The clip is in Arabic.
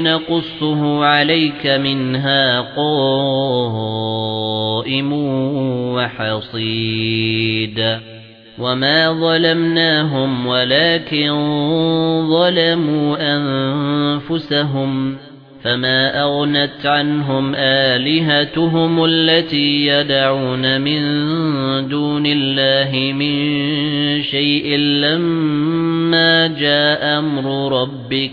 نقصه عليك منها قائم وحصيد وما ظلمناهم ولكن ظلموا أنفسهم فما أغنت عنهم آلهتهم التي يدعون من دون الله من شيء لما جاء أمر ربك